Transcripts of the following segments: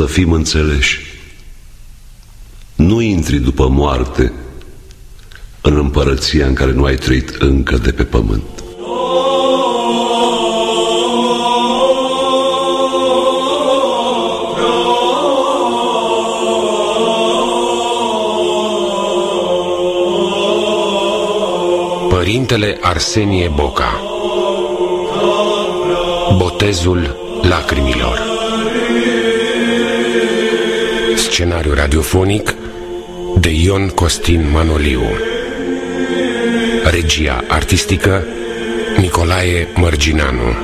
să fim înțeleși. Nu intri după moarte în împărăția în care nu ai trăit încă de pe pământ. Părintele Arsenie Boca Botezul lacrimilor Scenariu radiofonic de Ion Costin Manoliu. Regia artistică Nicolae Mărginanu.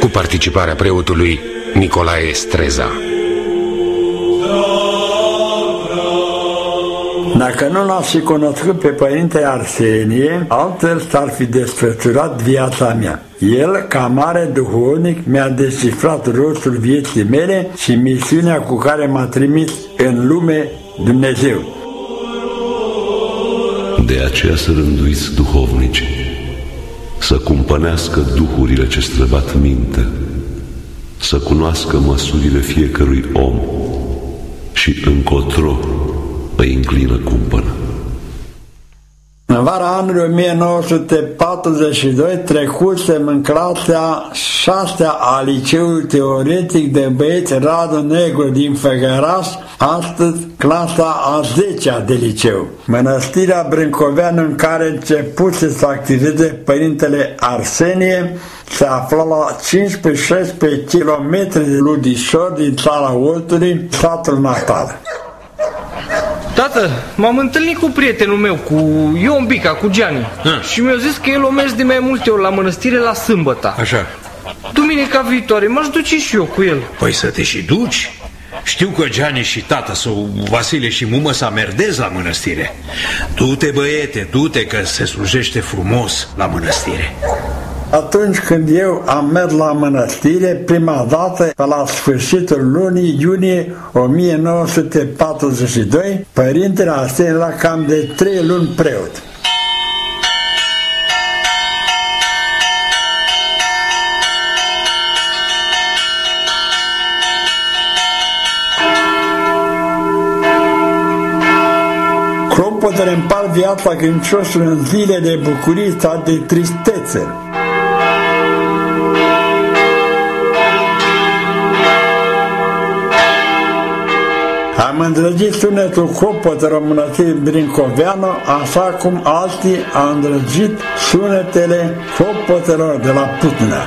Cu participarea preotului Nicolae Streza Dacă nu l-aș fi cunoscut pe Părinte Arsenie, altfel s-ar fi desfășurat viața mea. El, ca mare duhovnic, mi-a descifrat rostul vieții mele și misiunea cu care m-a trimis în lume Dumnezeu. De aceea să rânduiți duhovnici, să cumpănească duhurile ce străbat minte, să cunoască măsurile fiecărui om și încotro îi înclină cumpănă. În vara anului 1942 trecusem în clasa 6 a liceului teoretic de băieți Radu Negru din Făgăraș, astăzi clasa a 10 de liceu. Mănăstirea Brâncoveană în care începuse să activeze Părintele Arsenie se afla la 15-16 km de Ludișor din țara Oltului, satul natal. Tată, m-am întâlnit cu prietenul meu, cu Ion Bica, cu Gianni Ah. Și mi-a zis că el o mers de mai multe ori la mănăstire la sâmbătă Așa. Duminica viitoare m-aș duce și eu cu el Păi să te și duci? Știu că Gianni și tata sau Vasile și mumă s-a merdez la mănăstire. Du-te, băiete, du-te că se slujește frumos la mănăstire. Atunci când eu am mers la mănăstire, prima dată, pe la sfârșitul lunii iunie 1942, părintele Arsenie era cam de trei luni preot. Clopotele împart viața credinciosului în zile de bucurie sau de tristețe. Am îndrăgit sunetul clopotelor mănăstirii Brincoveanu, așa cum alții au îndrăgit sunetele clopotelor de la Putna.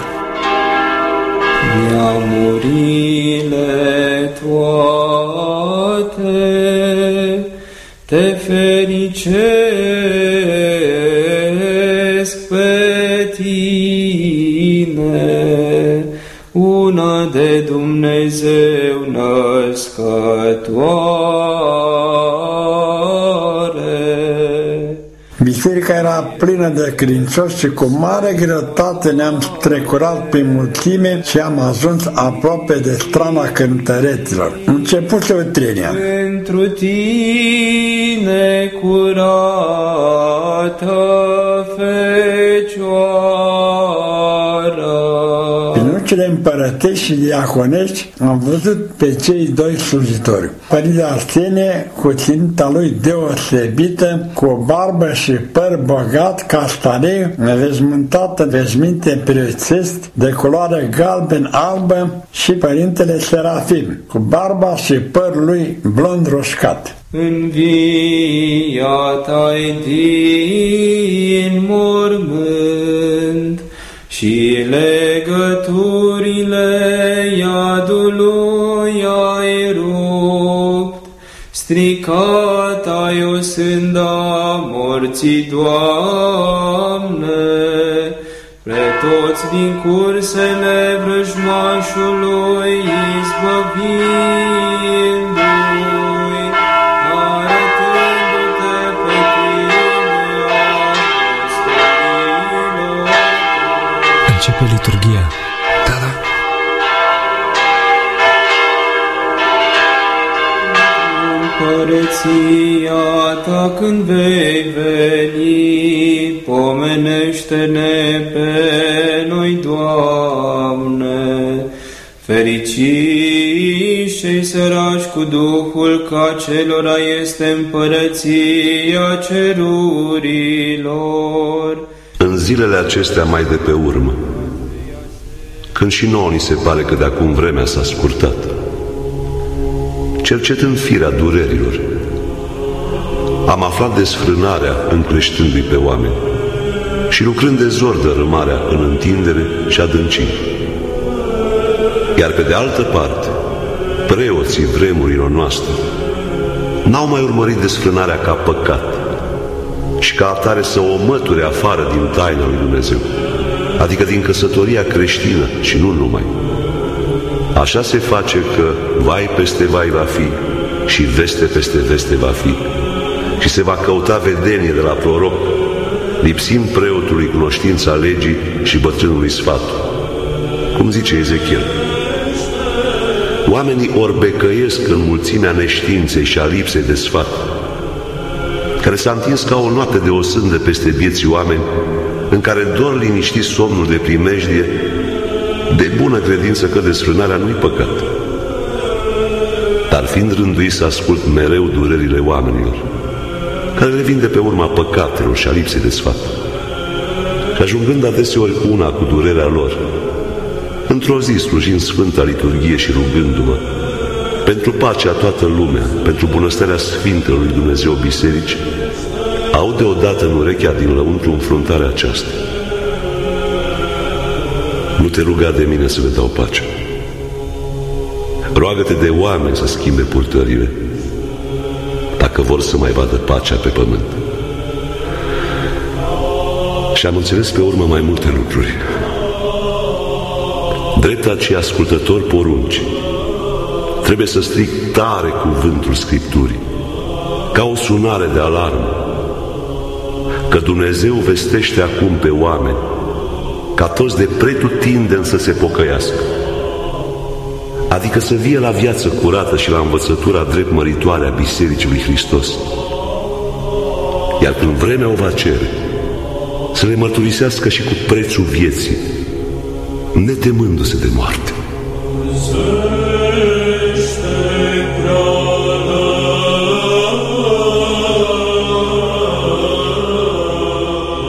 Neamurile toate te fericesc pe tine, una de Dumnezeu născătoare. Biserica era plină de credincioși și cu mare greutate ne-am strecurat pe mulțime și am ajuns aproape de strana cântăreților. Începuse o trenia. Pentru tine curată fecioară. În ucile împărătești și diaconești am văzut pe cei doi slujitori. Părintele Arsenie, cu ținta lui deosebită, cu o barbă și păr bogat, castaneu, înveșmântat în veșminte prețesc, de culoare galben-albă și Părintele Serafim, cu barba și părul lui blond roșcat. Înviat ai din mormânt și legăturile iadului ai rupt, stricat ai o sânda morții, Doamne, pre toți din cursele vrăjmașului izbăvindu-i, Împărăția ta când vei veni, pomenește-ne pe noi, Doamne, Fericiți cei săraci cu Duhul, ca celora este împărăția cerurilor. În zilele acestea mai de pe urmă, când și nouă ni se pare că de acum vremea s-a scurtat, cercetând firea durerilor, am aflat desfrânarea încreștându-i pe oameni și lucrând de zor dărâmarea în întindere și adâncire. Iar pe de altă parte, preoții vremurilor noastre n-au mai urmărit desfrânarea ca păcat și ca atare să o măture afară din taina lui Dumnezeu, adică din căsătoria creștină și nu numai. Așa se face că vai peste vai va fi și veste peste veste va fi și se va căuta vedenie de la proroc, lipsind preotului cunoștința legii și bătrânului sfatul. Cum zice Ezechiel, Oamenii orbecăiesc în mulțimea neștiinței și a lipsei de sfat, care s-a întins ca o noapte de osândă peste vieții oameni, în care doar liniști somnul de primejdie, de bună credință că desfrânarea nu-i păcat. Dar fiind rânduit să ascult mereu durerile oamenilor, care le vin de pe urma păcatelor și a lipsei de sfat, și ajungând adeseori una cu durerea lor, într-o zi slujind Sfânta Liturghie și rugându-mă pentru pacea toată lumea, pentru bunăstarea Sfintelor lui Dumnezeu Biserici, au deodată în urechea din lăuntru înfruntarea aceasta. Nu te ruga de mine să le dau pace. Roagă-te de oameni să schimbe purtările, dacă vor să mai vadă pacea pe pământ. Și am înțeles pe urmă mai multe lucruri drept acei ascultători porunci, trebuie să stric tare cuvântul Scripturii, ca o sunare de alarmă, că Dumnezeu vestește acum pe oameni, ca toți de pretutindeni să se pocăiască, adică să vie la viață curată și la învățătura drept măritoare a Bisericii lui Hristos. Iar când vremea o va cere, să le mărturisească și cu prețul vieții, netemându-se de moarte.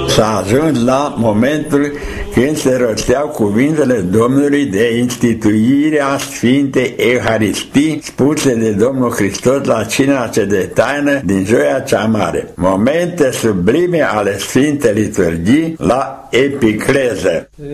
S-a ajuns la momentul când se rosteau cuvintele Domnului de instituire a Sfintei Euharistii spuse de Domnul Hristos la cina ce de taină din joia cea mare. Momente sublime ale Sfintei Liturghii la epicleză. Acum,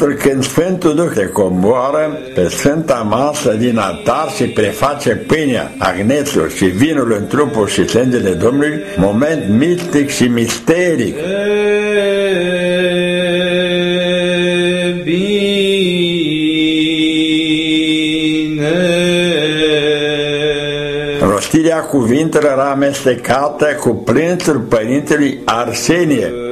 momentul când Sfântul Duh te coboară pe Sfânta masă din altar și preface pâinea, agnețul și vinul în trupul și sângele Domnului, moment mistic și misteric. Rostirea cuvintelor amestecată cu plânsul Părintelui Arsenie.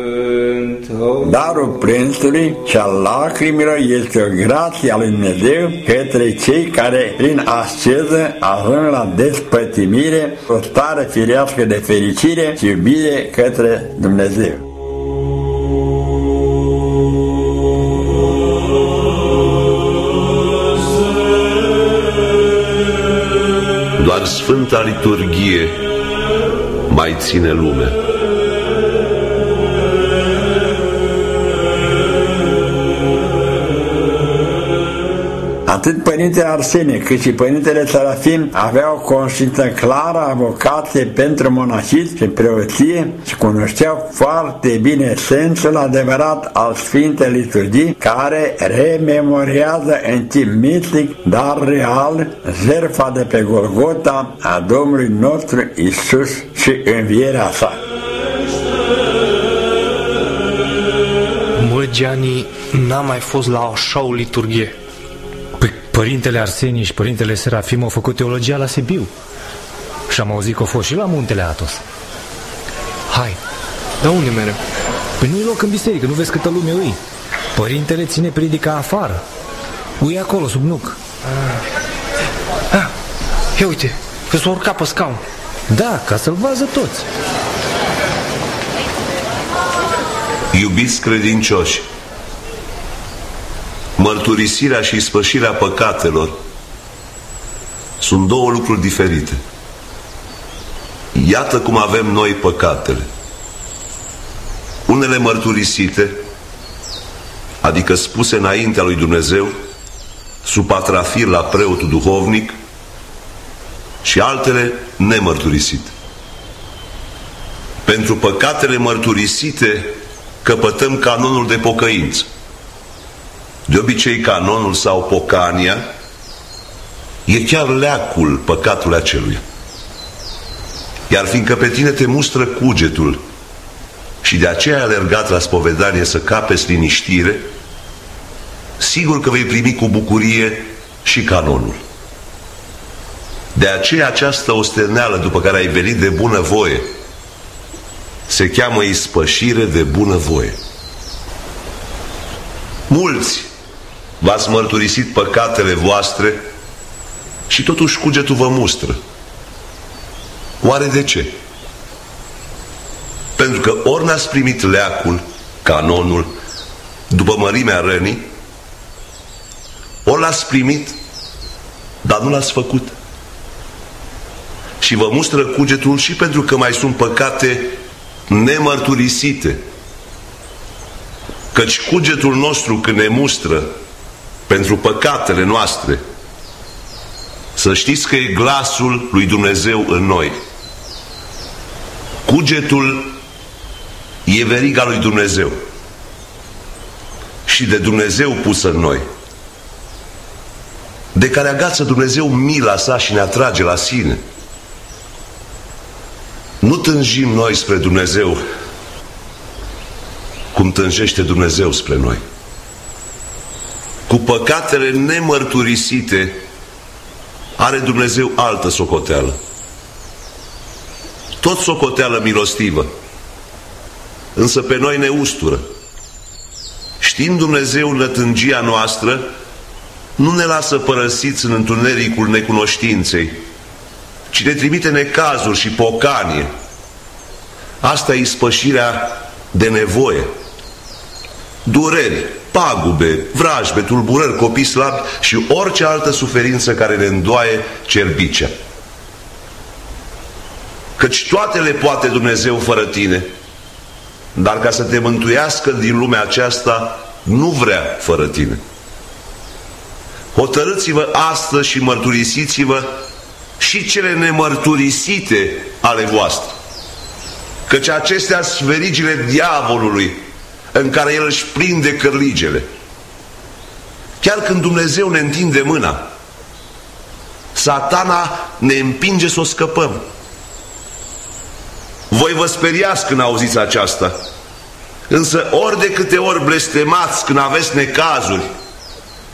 Darul plânsului și al lacrimilor este o grație a lui Dumnezeu către cei care prin asceză ajung la despătimire, o stare firească de fericire și iubire către Dumnezeu. Doar Sfânta Liturghie mai ține lumea. Atât Părintele Arsenie cât și Părintele Serafim aveau o conștiință clară a vocației pentru monahit și preoție și cunoșteau foarte bine sensul adevărat al Sfintei Liturghii care rememorează în timp mitic, dar real, jertfa de pe Golgota a Domnului nostru Isus și învierea sa. Mă, Gianni, n-am mai fost la așa o liturghie. Păi, părintele Arsenie și părintele Serafim au făcut teologia la Sibiu. Și am auzit că au fost și la muntele Atos. Hai. Dar unde mereu? Păi nu-i loc în biserică, nu vezi câtă lume îi. Părintele ține predica afară. Ui acolo, sub nuc. Ah, ia uite, că s-a urcat pe scaun. Da, ca să-l vază toți. Iubiți credincioși, mărturisirea și spășirea păcatelor sunt două lucruri diferite. Iată cum avem noi păcatele. Unele mărturisite, adică spuse înaintea lui Dumnezeu, sub patrafir la preotul duhovnic, și altele nemărturisite. Pentru păcatele mărturisite căpătăm canonul de pocăință. De obicei canonul sau pocania e chiar leacul păcatului acelui. Iar fiindcă pe tine te mustră cugetul și de aceea ai alergat la spovedanie să capeți liniștire, sigur că vei primi cu bucurie și canonul. De aceea această osteneală după care ai venit de bună voie se cheamă ispășire de bună voie. Mulți v-ați mărturisit păcatele voastre și totuși cugetul vă mustră. Oare de ce? Pentru că ori n-ați primit leacul, canonul, după mărimea rănii, ori l-ați primit, dar nu l-ați făcut. Și vă mustră cugetul și pentru că mai sunt păcate nemărturisite. Căci cugetul nostru când ne mustră pentru păcatele noastre, să știți că e glasul lui Dumnezeu în noi. Cugetul e veriga lui Dumnezeu și de Dumnezeu pusă în noi, de care agață Dumnezeu mila sa și ne atrage la sine. Nu tânjim noi spre Dumnezeu cum tânjește Dumnezeu spre noi. Cu păcatele nemărturisite are Dumnezeu altă socoteală. Tot socoteală milostivă, însă pe noi ne ustură. Știind Dumnezeu nătângia noastră, nu ne lasă părăsiți în întunericul necunoștinței, ci ne trimite necazuri și pocanie. Asta e ispășirea de nevoie. Dureri, pagube, vrajbe, tulburări, copii slabi și orice altă suferință care ne îndoaie cerbicea. Căci toate le poate Dumnezeu fără tine, dar ca să te mântuiască din lumea aceasta, nu vrea fără tine. Hotărâți-vă astăzi și mărturisiți-vă și cele nemărturisite ale voastre. Căci acestea sunt verigile diavolului în care el își prinde cărligele. Chiar când Dumnezeu ne întinde mâna, satana ne împinge să o scăpăm. Voi vă speriați când auziți aceasta, însă ori de câte ori blestemați când aveți necazuri,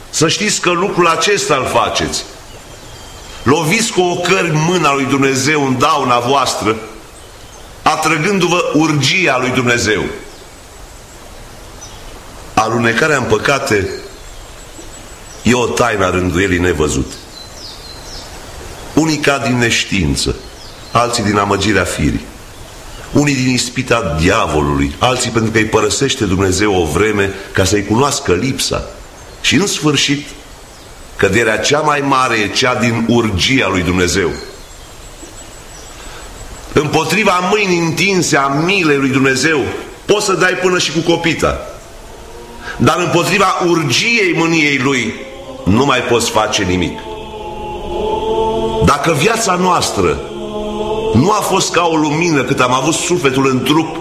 să știți că lucrul acesta îl faceți. Loviți cu ocări mâna lui Dumnezeu în dauna voastră, atrăgându-vă urgia lui Dumnezeu. Alunecarea în păcate e o taină a rânduielii nevăzut. Unii cad din neștiință, alții din amăgirea firii, unii din ispita diavolului, alții pentru că îi părăsește Dumnezeu o vreme ca să-i cunoască lipsa. Și în sfârșit, căderea cea mai mare e cea din urgia lui Dumnezeu. Împotriva mâinii întinse a milei lui Dumnezeu, poți să dai până și cu copita. Dar împotriva urgiei mâniei lui, nu mai poți face nimic. Dacă viața noastră nu a fost ca o lumină cât am avut sufletul în trup,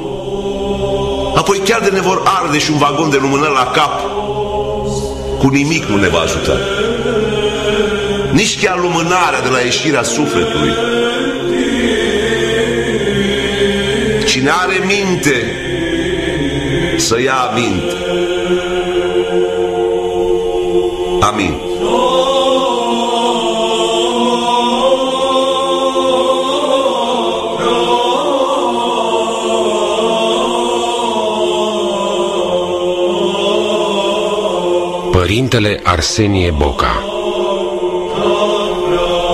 apoi chiar de ne vor arde și un vagon de lumânări la cap, cu nimic nu ne va ajuta. Nici chiar lumânarea de la ieșirea sufletului. Cine are minte, să ia aminte. Amin. Părintele Arsenie Boca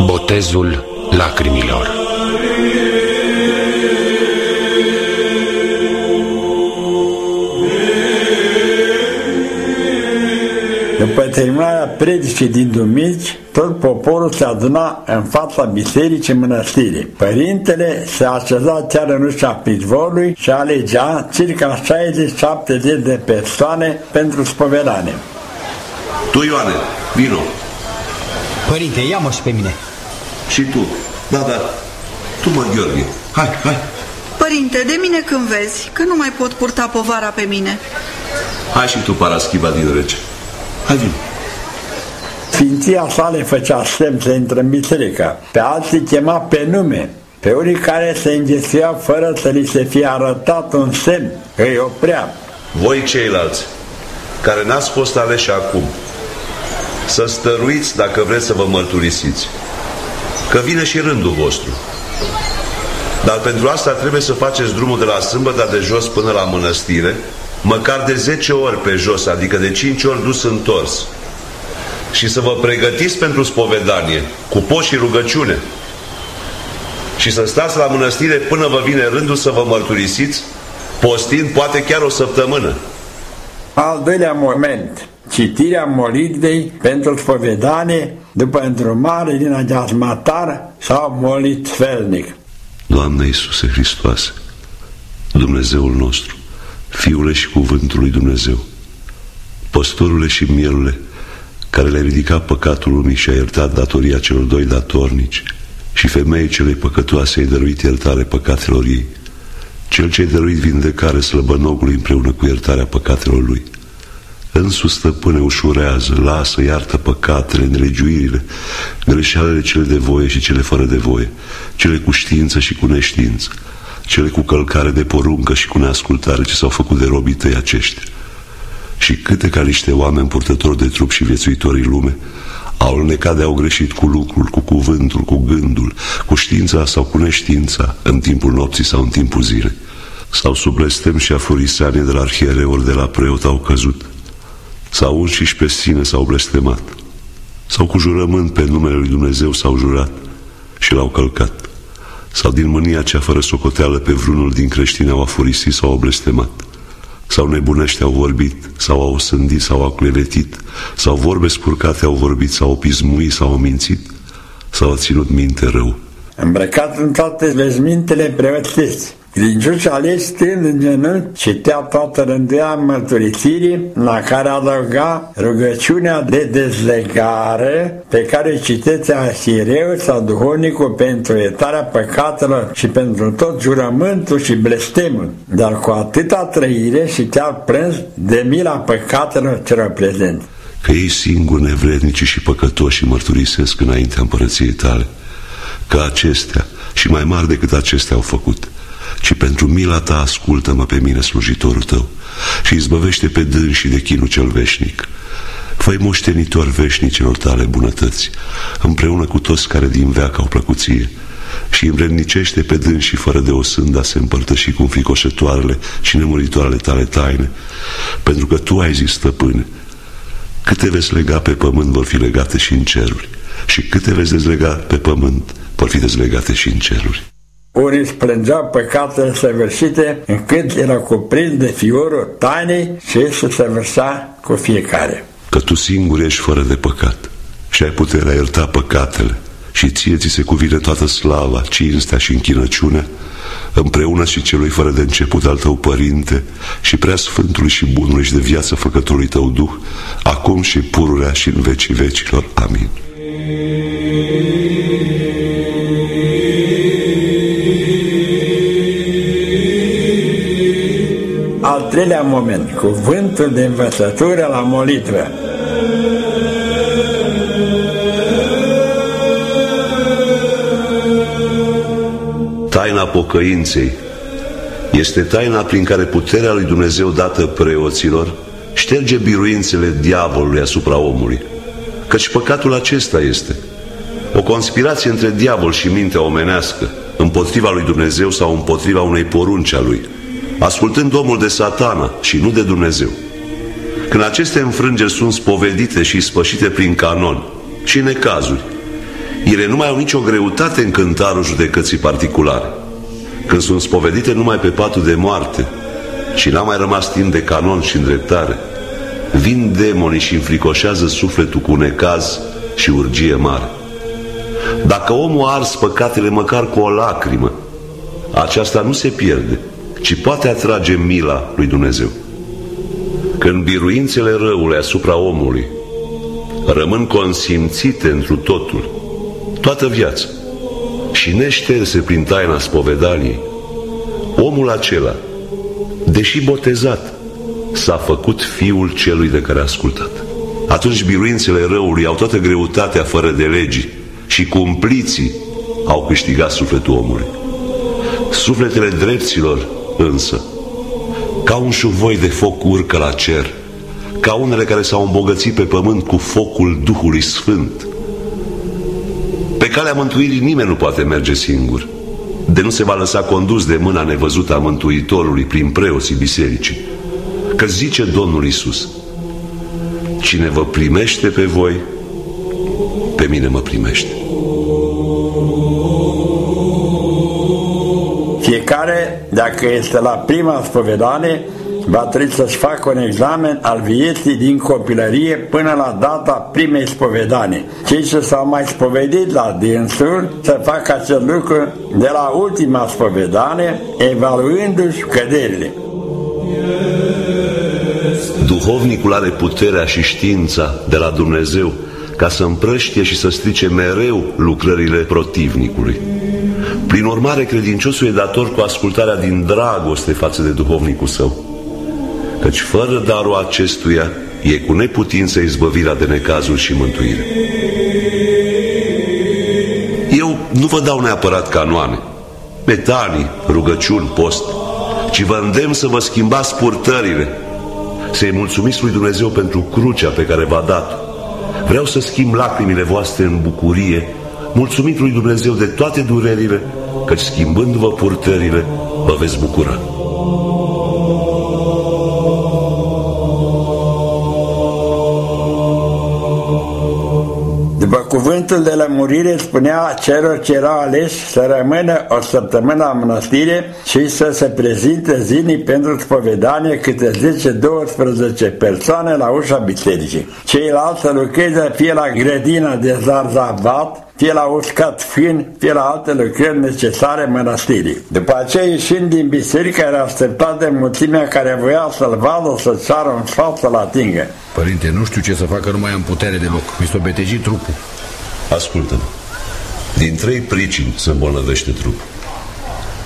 Botezul lacrimilor După terminarea predicii din Dumici, tot poporul se aduna în fața bisericii mănăstirii. Părintele se așeza chiar în ușa pizvorului și alegea circa 60-70 de persoane pentru spovedanie. Tu, Ioane, vino. Părinte, ia-mă și pe mine. Și tu. Da, da. Tu, mă, Gheorghe. Hai, hai. Părinte, de mine când vezi, că nu mai pot purta povara pe mine. Hai și tu, Paraschiva din rece. Hai, vino. Sfinția sa le făcea semn să intre în biserică. Pe alții chema pe nume. Pe unii care se înghesuiau fără să li se fie arătat un semn, îi oprea. Voi ceilalți, care n-ați fost aleși acum, să stăruiți dacă vreți să vă mărturisiți. Că vine și rândul vostru. Dar pentru asta trebuie să faceți drumul de la sâmbătă de jos până la mănăstire, măcar de 10 ori pe jos, adică de 5 ori dus întors. Și să vă pregătiți pentru spovedanie, cu post și rugăciune. Și să stați la mănăstire până vă vine rândul să vă mărturisiți, postind poate chiar o săptămână. Al doilea moment, citirea molitvei pentru spovedanie după îndrumare din ageazmatar sau molitvelnic. Doamne Iisuse Hristoase, Dumnezeul nostru, Fiule și Cuvântul lui Dumnezeu, păstorule și mielule, care le-a ridicat păcatul lumii și a iertat datoria celor doi datornici, și femeii celei păcătoase ai dăruit iertare păcatelor ei, cel ce ai dăruit vindecare slăbănogului împreună cu iertarea păcatelor lui. Însus stăpâne ușurează, lasă, iartă păcatele, nelegiuirile, greșalele cele de voie și cele fără de voie, cele cu știință și cu neștiință, cele cu călcare de poruncă și cu neascultare ce s-au făcut de robii tăi aceștia. Și câte ca niște oameni purtători de trup și viețuitori în lume, au înnecat de au greșit cu lucrul, cu cuvântul, cu gândul, cu știința sau cu neștiința, în timpul nopții sau în timpul zilei. Sau sub blestem și afurisanie de la arhiereori de la preot au căzut, sau înșiși pe sine s-au blestemat, sau cu jurământ pe numele lui Dumnezeu s-au jurat și l-au călcat, sau din mânia cea fără socoteală pe vrunul din creștini au afurisit sau au blestemat, sau nebunește au vorbit, sau au sândit, sau au clevetit, sau vorbe spurcate au vorbit, sau au pismuit, sau au mințit, sau au ținut minte rău. Îmbrăcat în toate vezmintele preoțești, Credincioși aleși stând în genunchi, citea toată rânduia mărturisirii, la care adăuga rugăciunea de dezlegare pe care citeți asireu sau duhovnicul pentru iertarea păcatelor și pentru tot jurământul și blestemul, dar cu atâta trăire și chiar prânz de mila păcatelor celor prezente. Că ei singuri nevrednici și păcătoși mărturisesc înaintea împărăției tale, că acestea și mai mari decât acestea au făcut – ci pentru mila ta ascultă-mă pe mine, slujitorul tău, și izbăvește pe dânsi de chinul cel veșnic. Făi moștenitor veșnicilor tale bunătăți, împreună cu toți care din veac au plăcuție, și învrednicește pe dânsi fără de o sânda se împărtăși cu înfricoșătoarele și nemuritoarele tale taine, pentru că tu ai zis, stăpâne, câte veți lega pe pământ vor fi legate și în ceruri, și câte veți dezlega pe pământ vor fi dezlegate și în ceruri. Unii își plângeau păcatele săvârșite încât era cuprins de fiorul tainei și se săvârșea cu fiecare. Că tu singur ești fără de păcat și ai puterea ierta păcatele și ție ți se cuvine toată slava, cinstea și închinăciunea, împreună și celui fără de început al tău părinte și prea sfântului și bunului și de viață făcătorului tău Duh, acum și pururea și în vecii vecilor. Amin. Treilea moment, cuvântul de învățătură la molitvă. Taina pocăinței este taina prin care puterea lui Dumnezeu dată preoților șterge biruințele diavolului asupra omului. Căci păcatul acesta este o conspirație între diavol și mintea omenească, împotriva lui Dumnezeu sau împotriva unei porunci a lui ascultând omul de satana și nu de Dumnezeu. Când aceste înfrângeri sunt spovedite și spășite prin canon și necazuri, ele nu mai au nicio greutate în cântarul judecății particulare. Când sunt spovedite numai pe patul de moarte și n-a mai rămas timp de canon și îndreptare, vin demonii și înfricoșează sufletul cu necaz și urgie mare. Dacă omul a ars păcatele măcar cu o lacrimă, aceasta nu se pierde, ci poate atrage mila lui Dumnezeu. Când biruințele răului asupra omului rămân consimțite întru totul, toată viața, și neșterse prin taina spovedaniei, omul acela, deși botezat, s-a făcut fiul celui de care a ascultat. Atunci biruințele răului au toată greutatea fără de legii și cumpliții au câștigat sufletul omului. Sufletele drepților însă, ca un șuvoi de foc urcă la cer, ca unele care s-au îmbogățit pe pământ cu focul Duhului Sfânt. Pe calea mântuirii nimeni nu poate merge singur, de nu se va lăsa condus de mâna nevăzută a Mântuitorului prin preoții bisericii. Că zice Domnul Isus, cine vă primește pe voi, pe mine mă primește. Fiecare, dacă este la prima spovedanie, va trebui să-și facă un examen al vieții din copilărie până la data primei spovedanii. Cei ce s-au mai spovedit la dânsul să facă acest lucru de la ultima spovedanie, evaluându-și căderile. Duhovnicul are puterea și știința de la Dumnezeu ca să împrăștie și să strice mereu lucrările protivnicului. Prin urmare, credinciosul e dator cu ascultarea din dragoste față de duhovnicul său. Căci fără darul acestuia e cu neputință izbăvirea de necazuri și mântuire. Eu nu vă dau neapărat canoane, metanii, rugăciuni, post, ci vă îndemn să vă schimbați purtările, să-i mulțumiți lui Dumnezeu pentru crucea pe care v-a dat. Vreau să schimb lacrimile voastre în bucurie, mulțumit lui Dumnezeu de toate durerile, căci schimbându-vă purtările, vă veți bucura. După cuvântul de lămurire spunea celor ce erau aleși să rămână o săptămână la mănăstire și să se prezinte zilnic pentru spovedanie câte 10-12 persoane la ușa bisericii. Ceilalți să lucreze fie la grădina de zarzavat, fie la uscat fin, fie la alte lucrări necesare mănăstirii. După aceea, ieșind din biserică, era așteptat de mulțimea care voia să-l vadă să ceară un sfat să-l atingă. Părinte, nu știu ce să facă, nu mai am putere deloc. Mi s-a betejit trupul. Ascultă-mă. Din trei pricini se îmbolnăvește trupul.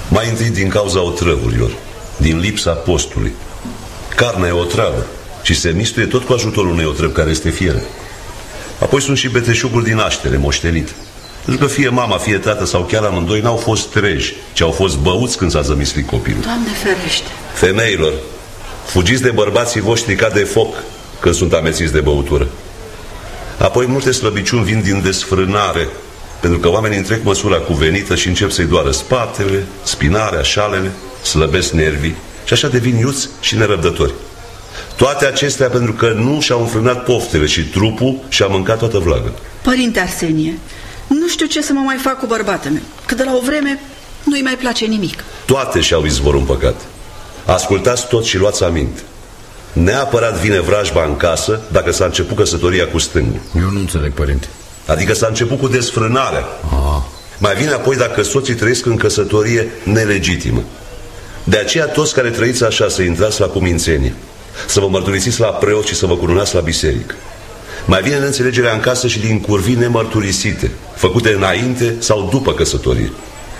Mai întâi din cauza otrăvurilor, din lipsa postului. Carnea e o travă și se mistuie tot cu ajutorul unei otrăvi care este fiere. Apoi sunt și beteșuguri din naștere, moștenit. Pentru că fie mama, fie tată sau chiar amândoi n-au fost treji, ci au fost băuți când s-a zămislit copilul. Doamne ferește! Femeilor, fugiți de bărbații voștri ca de foc când sunt amețiți de băutură. Apoi multe slăbiciuni vin din desfrânare, pentru că oamenii întrec măsura cuvenită și încep să-i doară spatele, spinarea, șalele, slăbesc nervii și așa devin iuți și nerăbdători. Toate acestea pentru că nu și-au înfrânat poftele și trupul și-a mâncat toată vlagă. Părinte Arsenie, nu știu ce să mă mai fac cu bărbatul meu, că de la o vreme nu-i mai place nimic. Toate și-au izvor un păcat. Ascultați tot și luați aminte. Neapărat vine vrajba în casă dacă s-a început căsătoria cu stângul. Eu nu înțeleg, părinte. Adică s-a început cu desfrânarea. Ah. Mai vine apoi dacă soții trăiesc în căsătorie nelegitimă. De aceea toți care trăiți așa să intrați la cumințenie, să vă mărturisiți la preot și să vă curunați la biserică. Mai vine neînțelegerea în casă și din curvii nemărturisite, făcute înainte sau după căsătorie.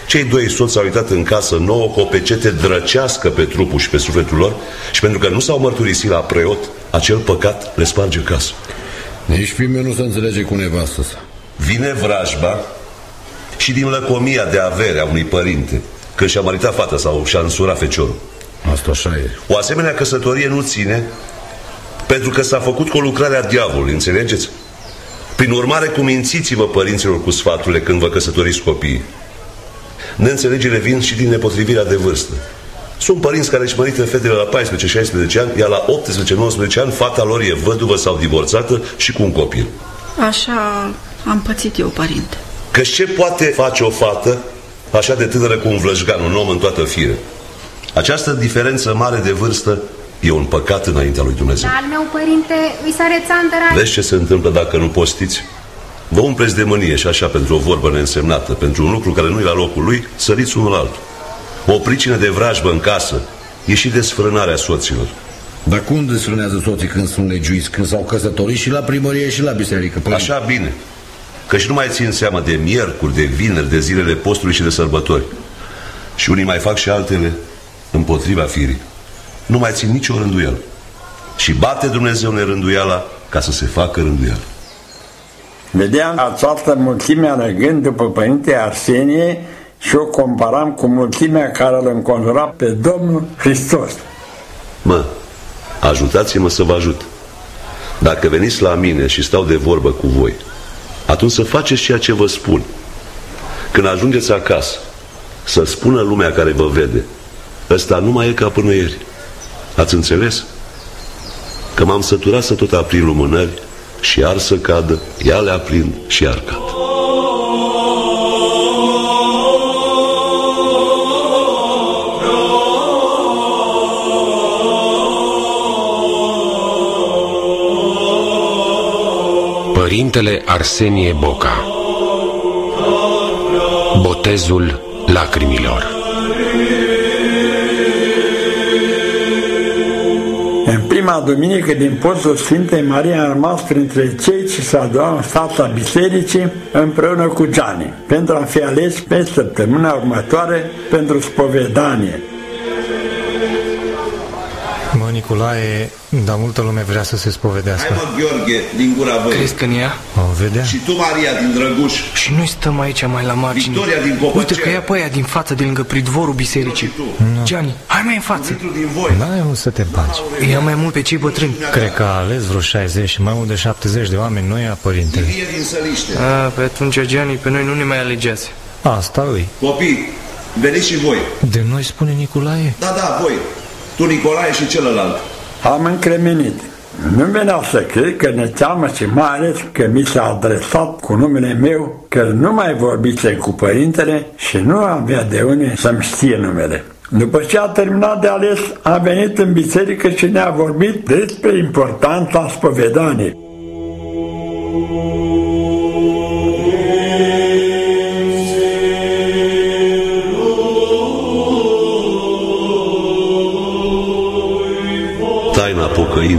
Cei doi soți s-au uitat în casă nouă cu o pecete drăcească pe trupul și pe sufletul lor și pentru că nu s-au mărturisit la preot, acel păcat le sparge casă. Nici fiul nu se înțelege cu nevastă sa. Vine vrajba și din lăcomia de avere a unui părinte, că și-a măritat fata sau și-a însurat feciorul. Asta așa e. O asemenea căsătorie nu ține pentru că s-a făcut cu o lucrare a diavolului, înțelegeți? Prin urmare, cumințiți-vă părinților cu sfaturile când vă căsătoriți copiii. Neînțelegere vin și din nepotrivirea de vârstă. Sunt părinți care își mărită fetele la 14-16 ani, iar la 18-19 ani fata lor e văduvă sau divorțată și cu un copil. Așa am pățit eu, părinte. Că ce poate face o fată așa de tânără cu un vlăjgan, un om în toată fire? Această diferență mare de vârstă e un păcat înaintea lui Dumnezeu. Dar al meu părinte îi sare țandăra... Vezi ce se întâmplă dacă nu postiți? Vă umpleți de mânie și așa pentru o vorbă neînsemnată, pentru un lucru care nu e la locul lui, săriți unul altul. O pricină de vrajbă în casă e și desfrânarea soților. Dar cum desfrânează soții când sunt legiuiți, când s-au căsătorit și la primărie și la biserică? Părinte? Așa bine. Că și nu mai țin seama de miercuri, de vineri, de zilele postului și de sărbători. Și unii mai fac și altele împotriva firii. Nu mai țin nicio rânduială. Și bate Dumnezeu nerânduiala ca să se facă rânduială. Vedeam această mulțime alergând după Părinte Arsenie și o comparam cu mulțimea care îl înconjura pe Domnul Hristos. Mă, ajutați-mă să vă ajut. Dacă veniți la mine și stau de vorbă cu voi, atunci să faceți ceea ce vă spun. Când ajungeți acasă, să spună lumea care vă vede, ăsta nu mai e ca până ieri. Ați înțeles? Că m-am săturat să tot aprind lumânări și iar să cadă, iar le aprind și iar cad. Părintele Arsenie Boca Botezul lacrimilor duminică din postul Sfintei Maria am rămas printre cei ce se adunau în fața bisericii împreună cu Gianni pentru a fi ales pe săptămâna următoare pentru spovedanie. Mă, Nicolae, dar multă lume vrea să se spovedească. Hai mă, Gheorghe, din gura văi. Crezi că în ea? O vedea? Și tu, Maria, din Drăguș. Și noi stăm aici mai la margine. Victoria din Copăcel. Uite că e pe aia din față, de lângă pridvorul bisericii. No. Gianni, hai mai în față. Din voi. N-ai unde să te bagi. Ia mai mult pe cei bătrâni. Cred că a ales vreo 60 și mai mult de 70 de oameni noi a părintele. Ilie din Săliște. A, pe atunci Gianni, pe noi nu ne mai alegeați. Asta îi. Copii, veniți și voi. De noi spune Nicolae? Da, da, voi. Tu, Nicolae și celălalt. Am încremenit. Nu venea să cred că ne teamă și mai ales că mi s-a adresat cu numele meu că nu mai vorbise cu părintele și nu avea de unde să-mi știe numele. După ce a terminat de ales, a venit în biserică și ne-a vorbit despre importanța spovedaniei.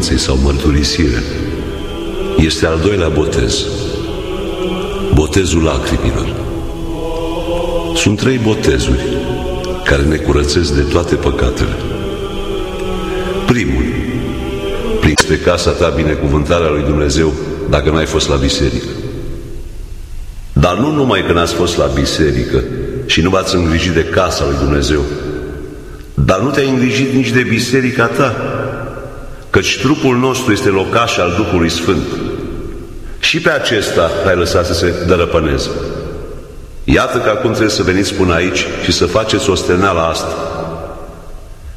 Pocăinței sau mărturisire este al doilea botez, botezul lacrimilor. Sunt trei botezuri care ne curățesc de toate păcatele. Primul, prinzi pe casa ta binecuvântarea lui Dumnezeu dacă n-ai fost la biserică. Dar nu numai că n-ați fost la biserică și nu v-ați îngrijit de casa lui Dumnezeu, dar nu te-ai îngrijit nici de biserica ta, căci trupul nostru este locaș al Duhului Sfânt. Și pe acesta ai lăsat să se dărăpâneze. Iată că acum trebuie să veniți până aici și să faceți o steneală asta.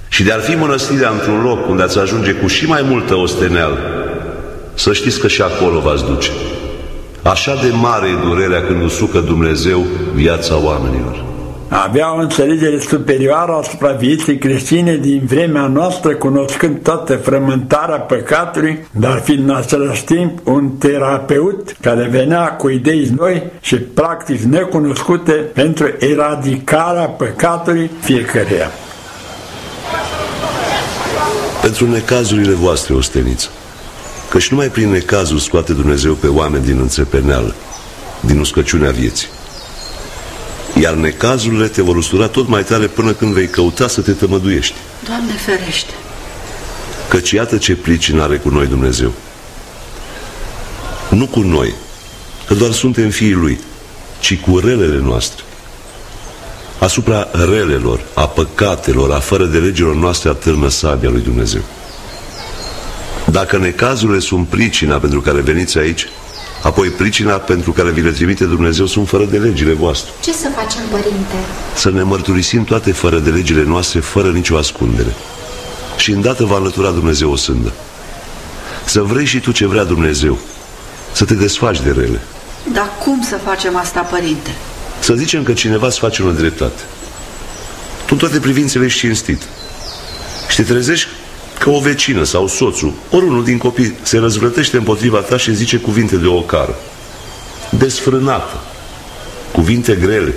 Și de ar fi mănăstirea într-un loc unde ați ajunge cu și mai multă osteneală, să știți că și acolo v-ați duce. Așa de mare e durerea când usucă Dumnezeu viața oamenilor. Avea o înțelegere superioară asupra vieții creștine din vremea noastră, cunoscând toată frământarea păcatului, dar fiind în același timp un terapeut care venea cu idei noi și practici necunoscute pentru eradicarea păcatului fiecăruia. Pentru necazurile voastre, osteniți, căci numai prin necazul scoate Dumnezeu pe oameni din înțepeneală, din uscăciunea vieții. Iar necazurile te vor ustura tot mai tare până când vei căuta să te tămăduiești. Doamne ferește! Căci iată ce pricină are cu noi Dumnezeu. Nu cu noi, că doar suntem fiii Lui, ci cu relele noastre. Asupra relelor, a păcatelor, a fără de legilor noastre atârnă sabia lui Dumnezeu. Dacă necazurile sunt pricina pentru care veniți aici, Apoi pricina pentru care vi le trimite Dumnezeu sunt fără de legile voastre. Ce să facem, părinte? Să ne mărturisim toate fără de legile noastre, fără nicio ascundere. Și îndată va înlătura Dumnezeu o sândă. Să vrei și tu ce vrea Dumnezeu. Să te desfaci de rele. Dar cum să facem asta, părinte? Să zicem că cineva îți face o dreptate. Tu în toate privințele ești cinstit. Și te trezești că o vecină sau soțul, ori unul din copii, se răzvrătește împotriva ta și zice cuvinte de ocară. Desfrânată. Cuvinte grele,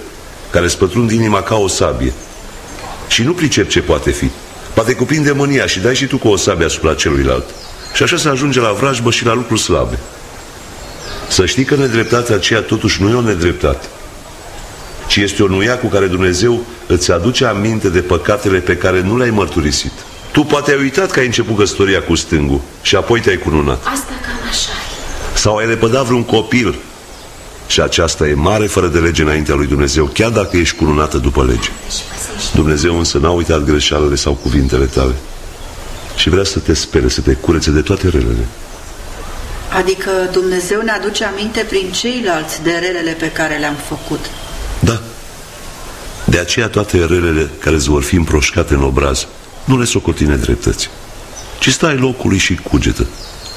care spătrund inima ca o sabie. Și nu pricep ce poate fi. Poate cuprinde mânia și dai și tu cu o sabie asupra celuilalt. Și așa se ajunge la vrajbă și la lucruri slabe. Să știi că nedreptatea aceea totuși nu e o nedreptate, ci este o nuia cu care Dumnezeu îți aduce aminte de păcatele pe care nu le-ai mărturisit. Tu poate ai uitat că ai început căsătoria cu stângul și apoi te-ai cununat. Asta cam așa Sau ai lepădat vreun copil și aceasta e mare fără de lege înaintea lui Dumnezeu, chiar dacă ești cununată după lege. Dumnezeu însă n-a uitat greșalele sau cuvintele tale și vrea să te spere, să te curețe de toate relele. Adică Dumnezeu ne aduce aminte prin ceilalți de relele pe care le-am făcut. Da. De aceea toate relele care îți vor fi împroșcate în obraz, nu le socoti nedreptăți, ci stai locului și cugetă.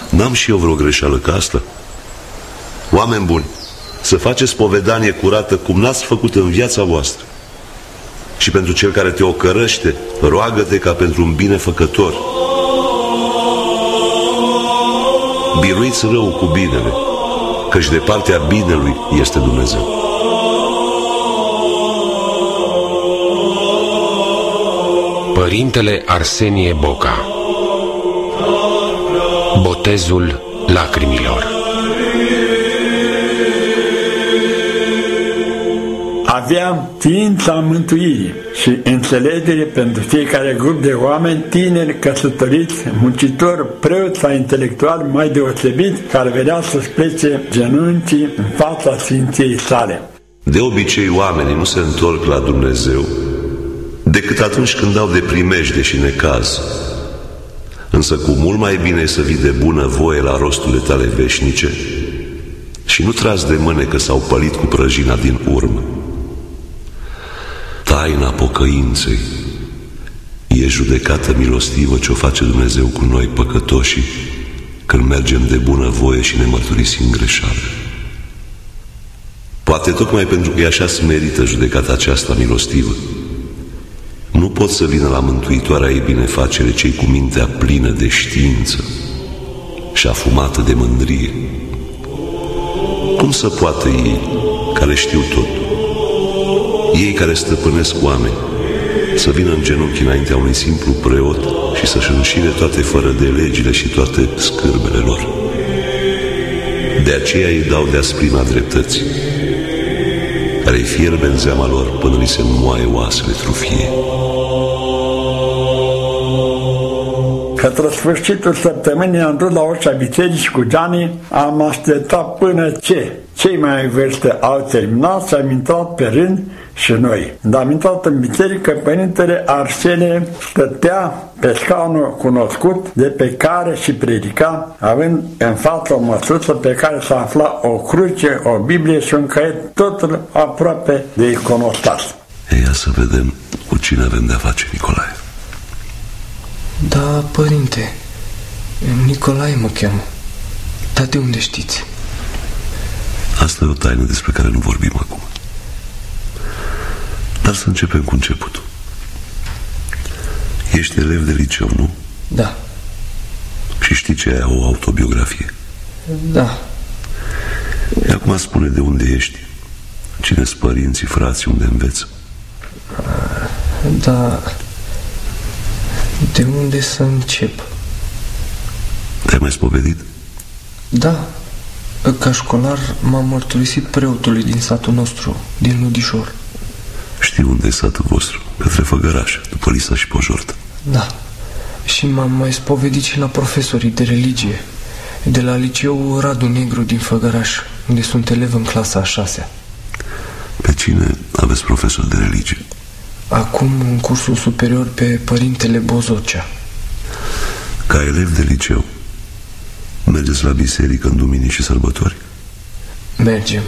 N-am și eu vreo greșeală ca asta? Oameni buni, să faceți povedanie curată cum n-ați făcut în viața voastră. Și pentru cel care te ocărăște, roagă-te ca pentru un binefăcător. Biruiți rău cu binele, căci de partea binelui este Dumnezeu. Părintele Arsenie Boca. Botezul lacrimilor. Aveam ființa mântuirii și înțelegere pentru fiecare grup de oameni tineri, căsătoriți, muncitori, preoți sau intelectuali mai deosebit, care vedea să-și plece genunchii în fața Sfinției sale. De obicei, oamenii nu se întorc la Dumnezeu decât atunci când dau de primejde și necaz. Însă cu mult mai bine să vii de bună voie la rosturile tale veșnice și nu tras de mânecă sau pălit cu prăjina din urmă. Taina pocăinței e judecată milostivă ce o face Dumnezeu cu noi păcătoși când mergem de bună voie și ne mărturisim greșeală. Poate tocmai pentru că e așa smerită judecata aceasta milostivă, nu pot să vină la mântuitoarea ei binefacere cei cu mintea plină de știință și afumată de mândrie. Cum să poată ei, care știu tot, ei care stăpânesc oameni, să vină în genunchi înaintea unui simplu preot și să-și înșire toate fără de legile și toate scârbele lor. De aceea îi dau de asprima dreptății, care îi fierbe în zeama lor până li se moaie oasele trufie. Către sfârșitul săptămânii am dus la Oșa Biserici cu Gianni, am așteptat până ce cei mai vârstă au terminat și am intrat pe rând și noi. Dar am intrat în biserică, Părintele Arsene stătea pe scaunul cunoscut de pe care și predica, având în față o măsuță pe care se afla o cruce, o Biblie și un caiet, totul aproape de iconostas. Ia să vedem cu cine avem de-a face, Nicolae. Da, părinte, Nicolae mă cheamă. Dar de unde știți? Asta e o taină despre care nu vorbim acum. Dar să începem cu începutul. Ești elev de liceu, nu? Da. Și știi ce e o autobiografie? Da. E acum spune de unde ești, cine sunt părinții, frații, unde înveți. Da. De unde să încep? Te-ai mai spovedit? Da. Ca școlar m-am mărturisit preotului din satul nostru, din Ludișor. Știi unde e satul vostru? Către Făgăraș, după Lisa și Pojort. Da. Și m-am mai spovedit și la profesorii de religie, de la liceu Radu Negru din Făgăraș, unde sunt elev în clasa a șasea. Pe cine aveți profesor de religie? Acum în cursul superior pe părintele Bozocea. Ca elev de liceu, mergeți la biserică în duminii și sărbători? Mergem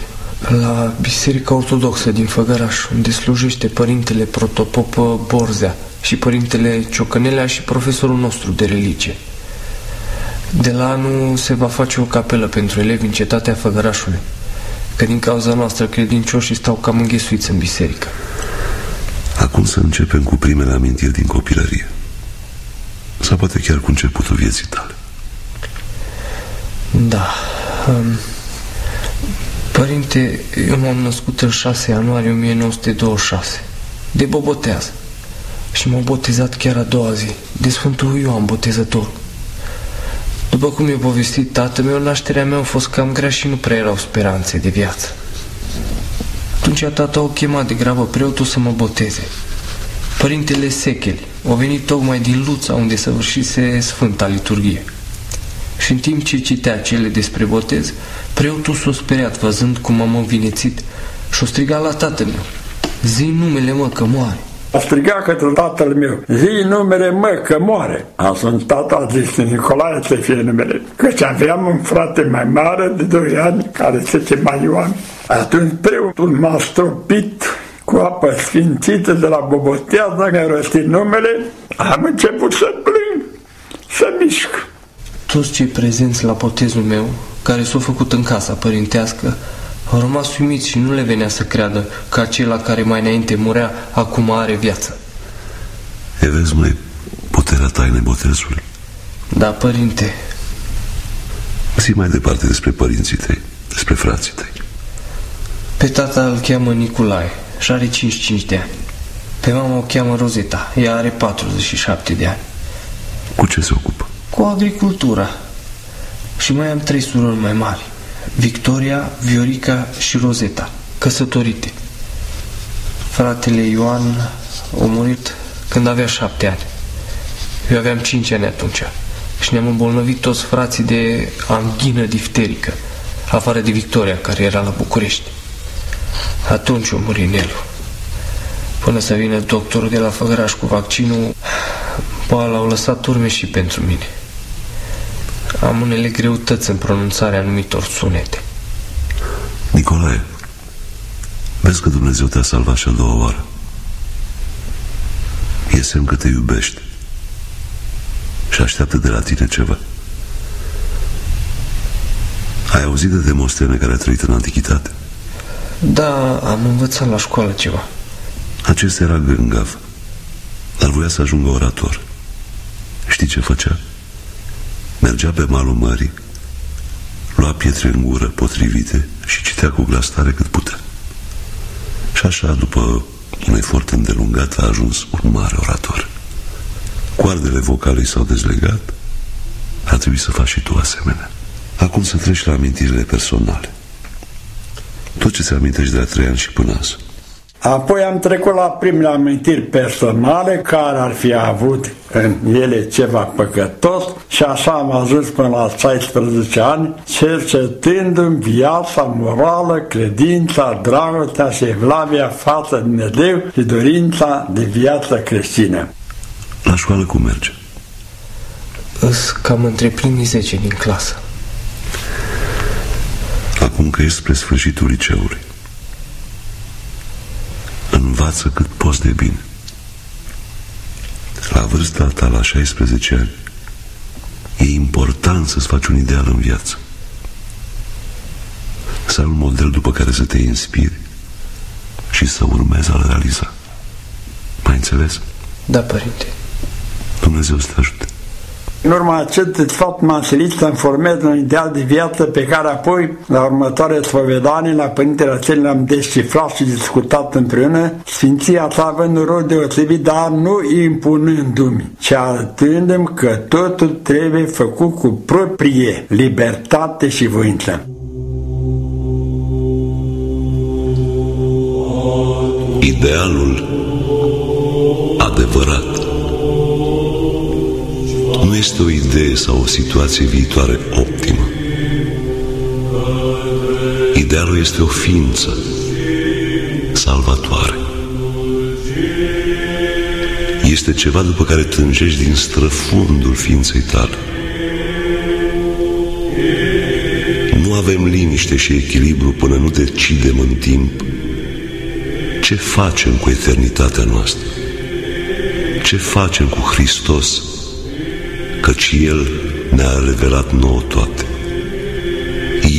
la Biserica Ortodoxă din Făgăraș, unde slujește părintele protopopă Borzea și părintele Ciocănelea și profesorul nostru de religie. De la anul se va face o capelă pentru elevi în cetatea Făgărașului, că din cauza noastră credincioșii stau cam înghesuiți în biserică. Acum să începem cu primele amintiri din copilărie. Sau poate chiar cu începutul vieții tale. Da. Um, părinte, eu m-am născut în 6 ianuarie 1926, de bobotează. Și m-am botezat chiar a doua zi, de Sfântul Ioan Botezător. După cum i-a povestit tatăl meu, nașterea mea a fost cam grea și nu prea erau speranțe de viață. Atunci tata o chemat de grabă preotul să mă boteze. Părintele Secheli a venit tocmai din Luța unde săvârșise Sfânta Liturghie. Și în timp ce citea cele despre botez, preotul s-a speriat văzând cum am învinețit și-o strigat la tatăl meu. Zi numele mă că moare. A strigat către tatăl meu, zi numele mă că moare. Atunci tata a zis, Nicolae să fie numele. Căci aveam un frate mai mare de 2 ani care se chema Ioan. Atunci preotul m-a stropit cu apă sfințită de la Bobotează, care rostit numele, am început să plâng, să mișc. Toți cei prezenți la botezul meu, care s-au făcut în casa părintească, au rămas uimiți și nu le venea să creadă că acela care mai înainte murea, acum are viață. E vezi, mai puterea tainei botezului. Da, părinte. Zi mai departe despre părinții tăi, despre frații tăi. Pe tata îl cheamă Nicolae și are 55 de ani. Pe mama o cheamă Rozeta, ea are 47 de ani. Cu ce se ocupă? Cu agricultura. Și mai am trei surori mai mari. Victoria, Viorica și Rozeta, căsătorite. Fratele Ioan a murit când avea șapte ani. Eu aveam cinci ani atunci și ne-am îmbolnăvit toți frații de anghină difterică, afară de Victoria, care era la București. Atunci o muri Nelu. Până să vină doctorul de la Făgăraș cu vaccinul, boala au lăsat urme și pentru mine. Am unele greutăți în pronunțarea anumitor sunete. Nicolae, vezi că Dumnezeu te-a salvat și a doua oară. E semn că te iubește și așteaptă de la tine ceva. Ai auzit de Demostene care a trăit în antichitate? Da, am învățat la școală ceva. Acesta era gângav, dar voia să ajungă orator. Știi ce făcea? Mergea pe malul mării, lua pietre în gură potrivite și citea cu glas tare cât putea. Și așa, după un efort îndelungat, a ajuns un mare orator. Coardele vocale s-au dezlegat, ar trebui să faci și tu asemenea. Acum să treci la amintirile personale. Tot ce se amintești de la trei ani și până azi. Apoi am trecut la primele amintiri personale care ar fi avut în ele ceva păcătos și așa am ajuns până la 16 ani cercetându-mi viața morală, credința, dragostea și evlavia față de Dumnezeu și dorința de viață creștină. La școală cum merge? Îs cam între primii 10 din clasă. Acum că ești spre sfârșitul liceului învață cât poți de bine. La vârsta ta, la 16 ani, e important să-ți faci un ideal în viață. Să ai un model după care să te inspiri și să urmezi a-l realiza. Mai înțeles? Da, părinte. Dumnezeu să te ajute. În urma acestui fapt m-am silit să-mi formez un ideal de viață pe care apoi, la următoare spovedanie, la Părintele Rățel l-am descifrat și discutat împreună, Sfinția sa având un rol deosebit, dar nu impunându-mi, ci arătându-mi că totul trebuie făcut cu proprie libertate și voință. Idealul adevărat nu este o idee sau o situație viitoare optimă. Idealul este o ființă salvatoare. Este ceva după care tânjești din străfundul ființei tale. Nu avem liniște și echilibru până nu decidem în timp ce facem cu eternitatea noastră, ce facem cu Hristos, căci El ne-a revelat nouă toate.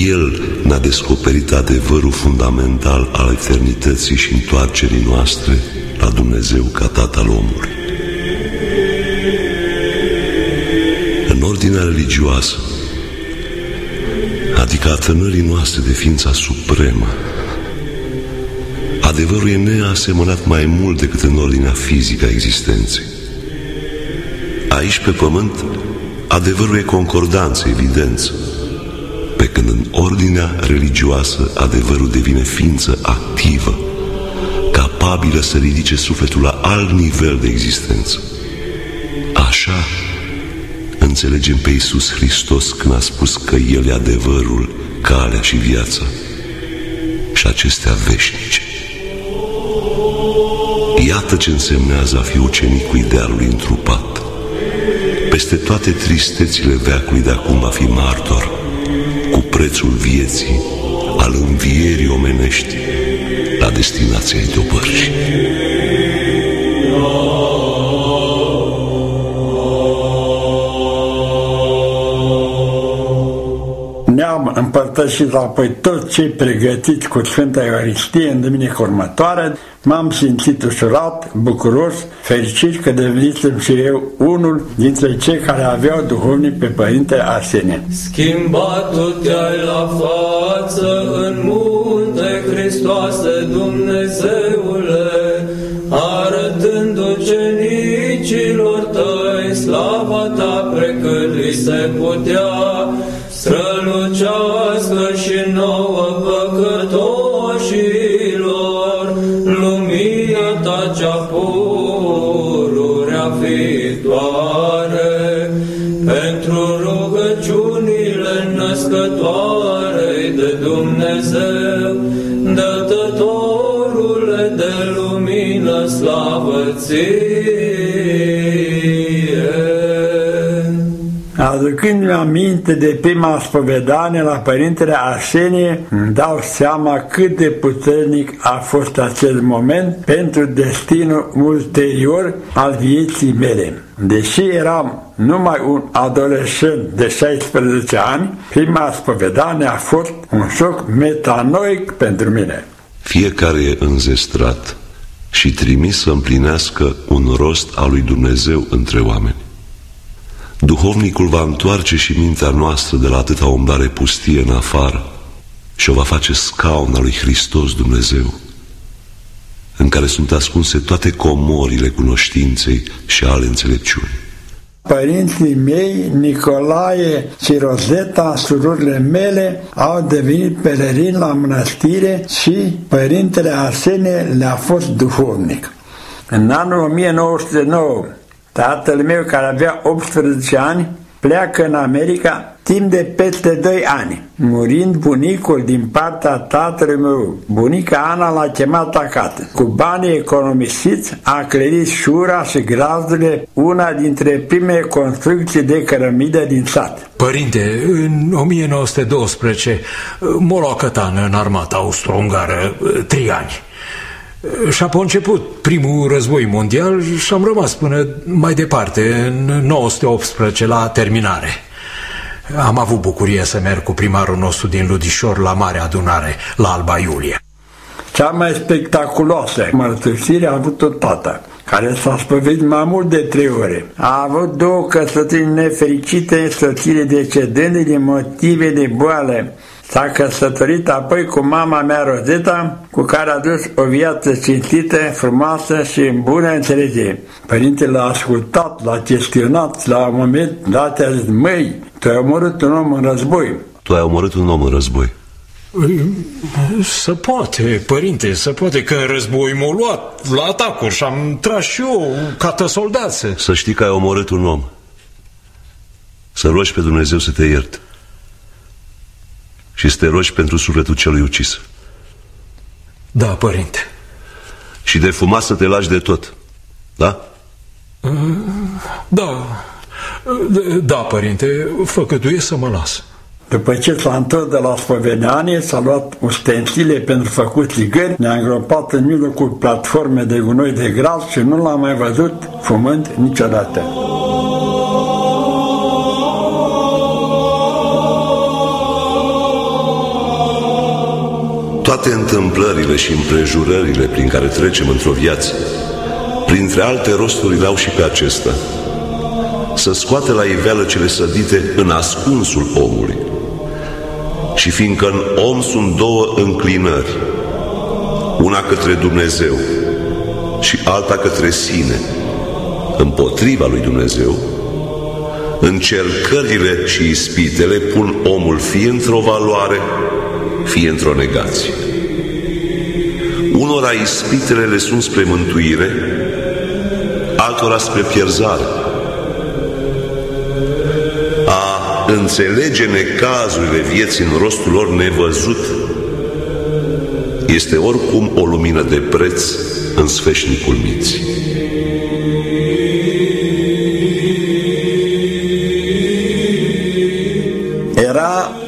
El ne-a descoperit adevărul fundamental al eternității și întoarcerii noastre la Dumnezeu ca Tatăl omului. În ordinea religioasă, adică a tânării noastre de ființa supremă, adevărul e neasemănat mai mult decât în ordinea fizică a existenței. Aici, pe pământ, adevărul e concordanță, evidență, pe când în ordinea religioasă adevărul devine ființă activă, capabilă să ridice sufletul la alt nivel de existență. Așa înțelegem pe Iisus Hristos când a spus că El e adevărul, calea și viața și acestea veșnice. Iată ce însemnează a fi ucenicul idealului întrupat. Peste toate tristețile veacului de acum va fi martor, cu prețul vieții, al învierii omenești, la destinația idopărșii. Ne-am împărtășit apoi tot ce pregătit cu Sfânta Euharistie în duminica următoare. M-am simțit ușurat, bucuros, fericit că devenisem și eu unul dintre cei care aveau duhovnic pe Părinte Arsenie. Schimbatul te-ai la față în munte, Hristoase Dumnezeule, arătând ucenicilor tăi, slava ta precând li se putea, strălucească și nouă păcătoșilor, lumina ta cea pururea viitoare, pentru rugăciunile născătoare de Dumnezeu, dătătorule de lumină, slavă ție! Aducându-mi aminte de prima spovedanie la Părintele Arsenie, îmi dau seama cât de puternic a fost acel moment pentru destinul ulterior al vieții mele. Deși eram numai un adolescent de 16 ani, prima spovedanie a fost un șoc metanoic pentru mine. Fiecare e înzestrat și trimis să împlinească un rost al lui Dumnezeu între oameni. Duhovnicul va întoarce și mintea noastră de la atâta umblare pustie în afară și o va face scaun al lui Hristos Dumnezeu, în care sunt ascunse toate comorile cunoștinței și ale înțelepciunii. Părinții mei, Nicolae și Rozeta, surorile mele, au devenit pelerini la mănăstire și părintele Arsenie le-a fost duhovnic. În anul 1909, Tatăl meu, care avea 18 ani, pleacă în America timp de peste 2 ani. Murind bunicul din partea tatălui meu, bunica Ana l-a chemat acasă. Cu banii economisiți a clădit șura și grazdurile, una dintre primele construcții de cărămidă din sat. Părinte, în 1912 m-a luat cătan în armata austro-ungară, trei ani. Și apoi a început primul război mondial și am rămas până mai departe, în 1918, la terminare. Am avut bucurie să merg cu primarul nostru din Ludișor la mare adunare, la Alba Iulie. Cea mai spectaculoasă mărturisire a avut-o tata, care s-a spăvit mai mult de trei ore. A avut două căsătorii nefericite, soțire decedânde din motive de boală S-a căsătorit apoi cu mama mea Rozeta, cu care a dus o viață cinstită, frumoasă și în bună înțelegere. Părintele l-a ascultat, l-a chestionat, la un moment dat a zis, măi, tu ai omorât un om în război. Tu ai omorât un om în război. Să poate, părinte, să poate că în război m-au luat la atacuri și am tras și eu ca soldață. Să știi că ai omorât un om. Să rogi pe Dumnezeu să te ierte și să te rogi pentru sufletul celui ucis. Da, părinte. Și de fumat să te lași de tot, da? Da, da, părinte, făcătuie să mă las. După ce s-a întors de la spovedanie, s-a luat ustensile pentru făcut ligări, ne-a îngropat în mijlocul platforme de gunoi de gras și nu l-am mai văzut fumând niciodată. Toate întâmplările și împrejurările prin care trecem într-o viață, printre alte rosturi le au și pe acesta, să scoate la iveală cele sădite în ascunsul omului. Și fiindcă în om sunt două înclinări, una către Dumnezeu și alta către sine, împotriva lui Dumnezeu, încercările și ispitele pun omul fie într-o valoare, fie într-o negație. Unora ispitele le sunt spre mântuire, altora spre pierzare. A înțelege necazurile vieții în rostul lor nevăzut este oricum o lumină de preț în sfeșnicul minții.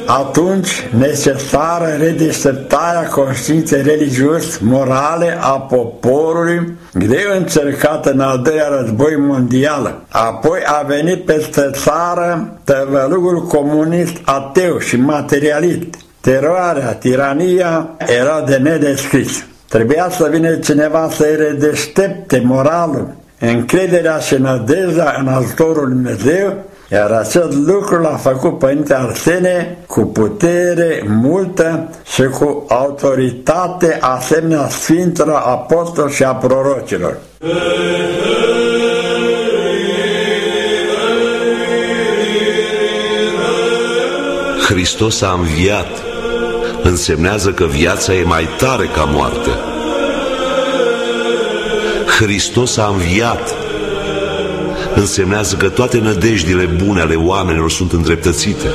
Atunci necesară redeșteptarea conștiinței religios morale a poporului, greu încercată în al doilea război mondial. Apoi a venit peste țară tăvălugul comunist ateu și materialist. Teroarea, tirania era de nedescris. Trebuia să vină cineva să-i redeștepte moralul, încrederea și nădejdea în ajutorul Dumnezeu iar acest lucru l-a făcut Părinte Arsene cu putere multă și cu autoritate asemenea Sfinților Apostoli și a prorocilor. Hristos a înviat însemnează că viața e mai tare ca moarte. Hristos a înviat însemnează că toate nădejdile bune ale oamenilor sunt îndreptățite.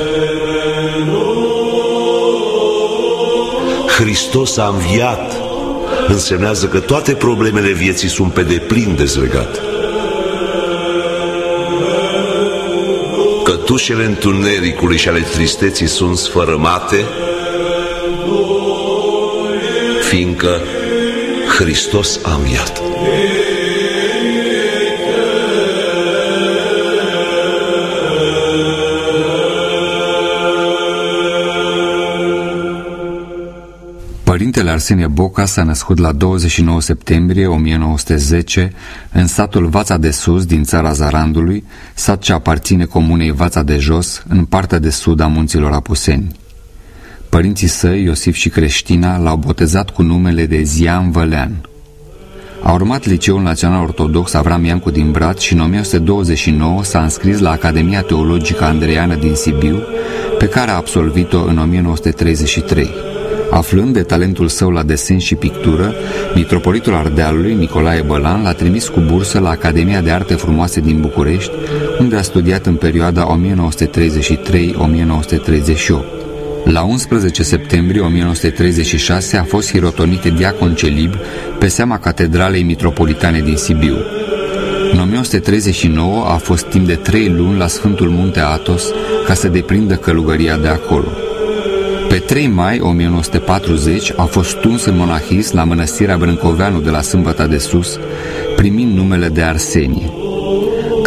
Hristos a înviat însemnează că toate problemele vieții sunt pe deplin dezlegate. Cătușele întunericului și ale tristeții sunt sfărămate, fiindcă Hristos a înviat. Arsenie Boca s-a născut la 29 septembrie 1910 în satul Vața de Sus din țara Zarandului, sat ce aparține comunei Vața de Jos, în partea de sud a munților Apuseni. Părinții săi, Iosif și Creștina, l-au botezat cu numele de Zian Vălean. A urmat Liceul Național Ortodox Avram Iancu din Brat și în 1929 s-a înscris la Academia Teologică Andreiană din Sibiu, pe care a absolvit-o în 1933. Aflând de talentul său la desen și pictură, mitropolitul Ardealului, Nicolae Bălan, l-a trimis cu bursă la Academia de Arte Frumoase din București, unde a studiat în perioada 1933-1938. La 11 septembrie 1936 a fost hirotonit diacon celib pe seama Catedralei Mitropolitane din Sibiu. În 1939 a fost timp de trei luni la Sfântul Munte Atos ca să deprindă călugăria de acolo. Pe 3 mai 1940 a fost tuns în monahism la mănăstirea Brâncoveanu de la Sâmbăta de Sus, primind numele de Arsenie.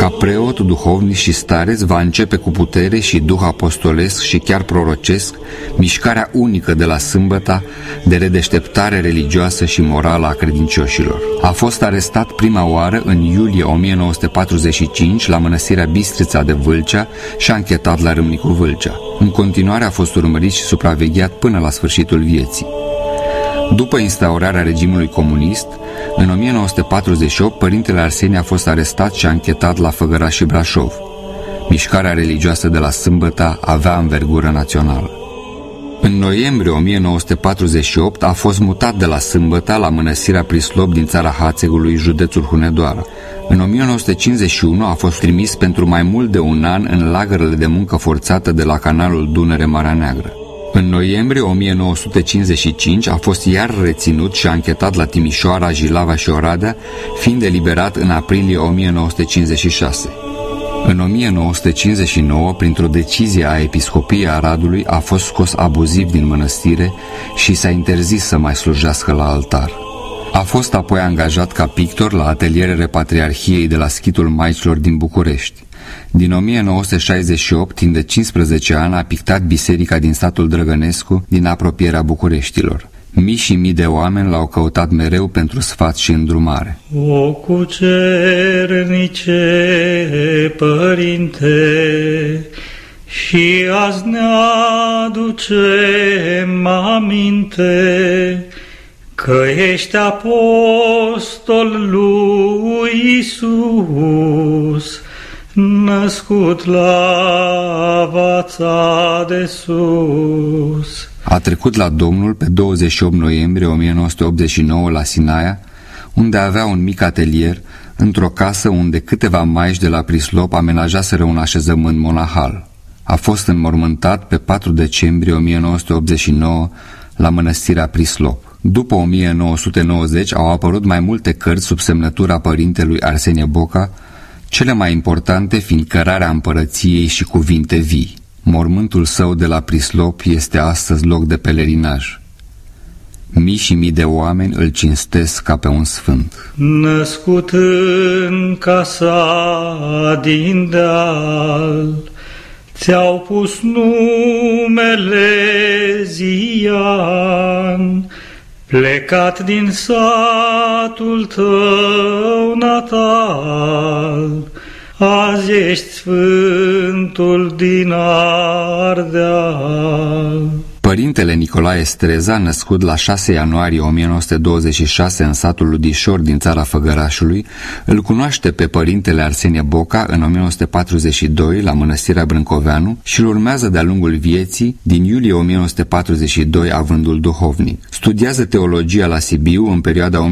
Ca preot, duhovnic și stareț va începe cu putere și duh apostolesc și chiar prorocesc mișcarea unică de la sâmbăta de redeșteptare religioasă și morală a credincioșilor. A fost arestat prima oară în iulie 1945 la mănăstirea Bistrița de Vâlcea și a închetat la Râmnicu Vâlcea. În continuare a fost urmărit și supravegheat până la sfârșitul vieții. După instaurarea regimului comunist, în 1948, părintele Arsenie a fost arestat și anchetat la Făgăraș și Brașov. Mișcarea religioasă de la Sâmbăta avea învergură națională. În noiembrie 1948 a fost mutat de la Sâmbăta la mănăstirea Prislop din țara Hațegului, județul Hunedoara. În 1951 a fost trimis pentru mai mult de un an în lagărele de muncă forțată de la canalul Dunăre-Marea Neagră. În noiembrie 1955 a fost iar reținut și anchetat la Timișoara, Jilava și Oradea, fiind eliberat în aprilie 1956. În 1959, printr-o decizie a Episcopiei Aradului, a fost scos abuziv din mănăstire și s-a interzis să mai slujească la altar. A fost apoi angajat ca pictor la atelierele Patriarhiei de la Schitul Maicilor din București. Din 1968, timp de 15 ani, a pictat biserica din satul Drăgănescu din apropierea Bucureștilor. Mii și mii de oameni l-au căutat mereu pentru sfat și îndrumare. O cucernice, părinte, și azi ne aducem aminte că ești apostol lui Isus, născut la vața de sus. A trecut la Domnul pe 28 noiembrie 1989 la Sinaia, unde avea un mic atelier, într-o casă unde câteva maici de la Prislop amenajaseră un așezământ monahal. A fost înmormântat pe 4 decembrie 1989 la mănăstirea Prislop. După 1990 au apărut mai multe cărți sub semnătura părintelui Arsenie Boca, cele mai importante fiind Cărarea împărăției și Cuvinte vii. Mormântul său de la Prislop este astăzi loc de pelerinaj. Mii și mii de oameni îl cinstesc ca pe un sfânt. Născut în casa din deal, ți-au pus numele Zian, plecat din satul tău natal, azi ești sfântul din Ardeal. Părintele Nicolae Streza, născut la 6 ianuarie 1926 în satul Ludișor din țara Făgărașului, îl cunoaște pe părintele Arsenie Boca în 1942 la mănăstirea Brâncoveanu și îl urmează de-a lungul vieții, din iulie 1942 avândul duhovnic. Studiază teologia la Sibiu în perioada 1945-1949.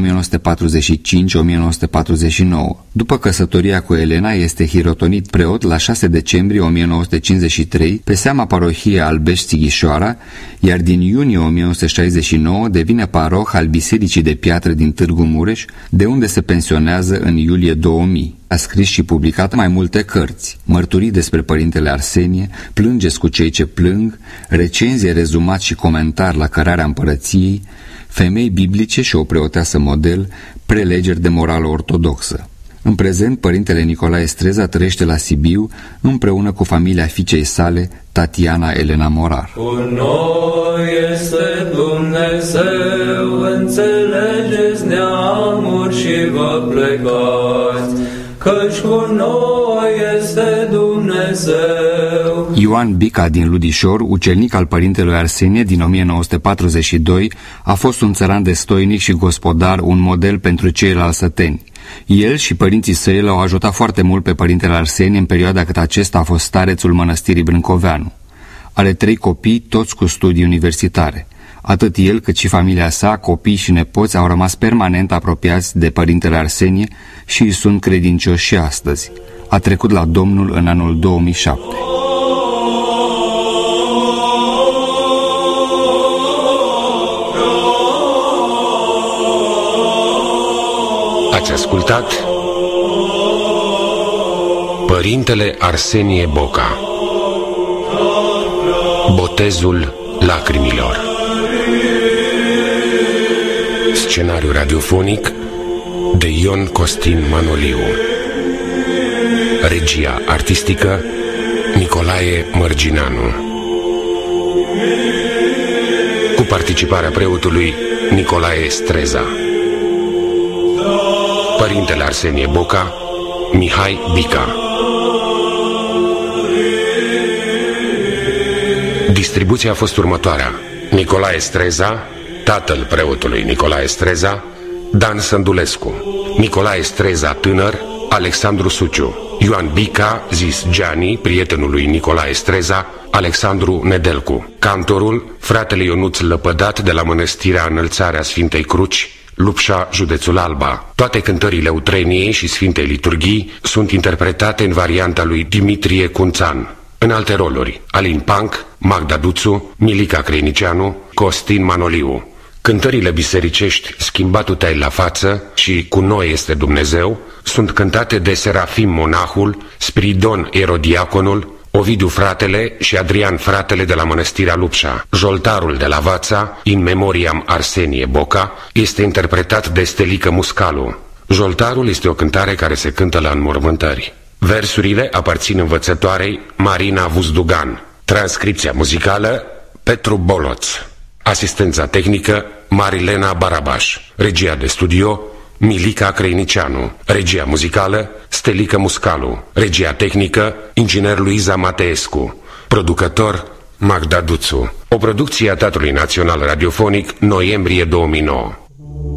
După căsătoria cu Elena, este hirotonit preot la 6 decembrie 1953 pe seama parohiei Albești Sighișoara, iar din iunie 1969 devine paroh al Bisericii de Piatră din Târgu Mureș, de unde se pensionează în iulie 2000. A scris și publicat mai multe cărți, mărturii despre Părintele Arsenie, Plângeți cu cei ce plâng, recenzie, rezumat și comentar la cărarea împărăției, femei biblice și o preoteasă model, prelegeri de morală ortodoxă. În prezent, părintele Nicolae Streza trăiește la Sibiu împreună cu familia fiicei sale, Tatiana Elena Morar. Cu noi este Dumnezeu, înțelegeți neamuri și vă plecați, căci cu noi este Dumnezeu. Ioan Bica din Ludișor, ucenic al părintelui Arsenie din 1942, a fost un țăran destoinic și gospodar, un model pentru ceilalți săteni. El și părinții săi l-au ajutat foarte mult pe părintele Arsenie în perioada cât acesta a fost starețul mănăstirii Brâncoveanu. Are trei copii, toți cu studii universitare. Atât el cât și familia sa, copii și nepoți au rămas permanent apropiați de părintele Arsenie și îi sunt credincioși și astăzi. A trecut la Domnul în anul 2007. Ați ascultat Părintele Arsenie Boca Botezul lacrimilor. Scenariu radiofonic de Ion Costin Manoliu. Regia artistică Nicolae Mărginanu. Cu participarea preotului Nicolae Streza Părintele Arsenie Boca Mihai Bica. Distribuția a fost următoarea. Nicolae Streza Tatăl preotului Nicolae Streza Dan Sândulescu. Nicolae Streza tânăr Alexandru Suciu. Ioan Bica, zis Gianni, prietenul lui Nicolae Streza, Alexandru Nedelcu. Cantorul, fratele Ionuț Lăpădat de la Mănăstirea Înălțarea Sfintei Cruci, Lupșa, județul Alba. Toate cântările Utreniei și Sfintei Liturghii sunt interpretate în varianta lui Dimitrie Cunțan. În alte roluri, Alin Panc, Magda Duțu, Milica Creinicianu, Costin Manoliu. Cântările bisericești, schimbatul te la față și cu noi este Dumnezeu, sunt cântate de Serafim Monahul, Spiridon Erodiaconul, Ovidiu fratele și Adrian fratele de la Mănăstirea Lupșa. Joltarul de la Vața, in memoriam Arsenie Boca, este interpretat de Stelică Muscalu. Joltarul este o cântare care se cântă la înmormântări. Versurile aparțin învățătoarei Marina Vuzdugan. Transcripția muzicală Petru Boloț. Asistența tehnică Marilena Barabaș. Regia de studio Milica Creinicianu. Regia muzicală Stelica Muscalu. Regia tehnică Inginer Luiza Mateescu. Producător Magda Duțu. O producție a Teatrului Național Radiofonic, noiembrie 2009.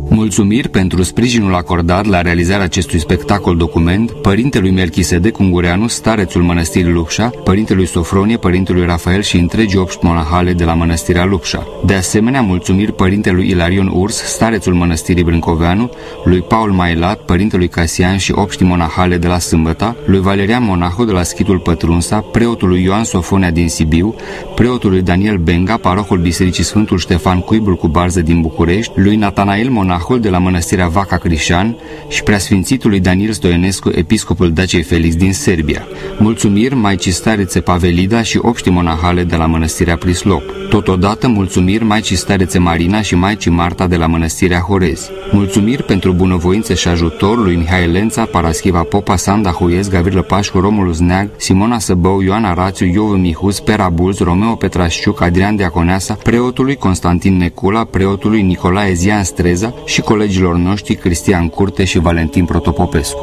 Mulțumiri pentru sprijinul acordat la realizarea acestui spectacol document părintelui Melchisedec Ungureanu, starețul Mănăstirii Lupșa, părintelui Sofronie, părintelui Rafael și întregii obști monahale de la Mănăstirea Lupșa. De asemenea, mulțumiri părintelui Ilarion Urs, starețul Mănăstirii Brâncoveanu, lui Paul Mailat, părintelui Casian și obștii monahale de la Sâmbăta, lui Valerian Monahu de la Schitul Pătrunsa, preotului Ioan Sofonia din Sibiu, preotului Daniel Benga, parohul Bisericii Sfântul Ștefan Cuibul cu Barză din București, lui Natanael Monahu monahul de la mănăstirea Vaca Crișan și preasfințitului Daniel Stoienescu, episcopul Dacei Felix din Serbia. Mulțumiri Maicii Starețe Pavelida și obștii monahale de la mănăstirea Prislop. Totodată mulțumiri Maicii Starețe Marina și Maicii Marta de la mănăstirea Horezi. Mulțumiri pentru bunăvoință și ajutor lui Mihai Lența, Paraschiva Popa, Sanda Huiez, Gavrilă Pașcu, Romulus Neag, Simona Săbău, Ioana Rațiu, Iovu Mihus, Pera Bulz, Romeo Petrașciuc, Adrian Diaconeasa, preotului Constantin Necula, preotului Nicolae Zian Streza Caza și colegilor noștri Cristian Curte și Valentin Protopopescu.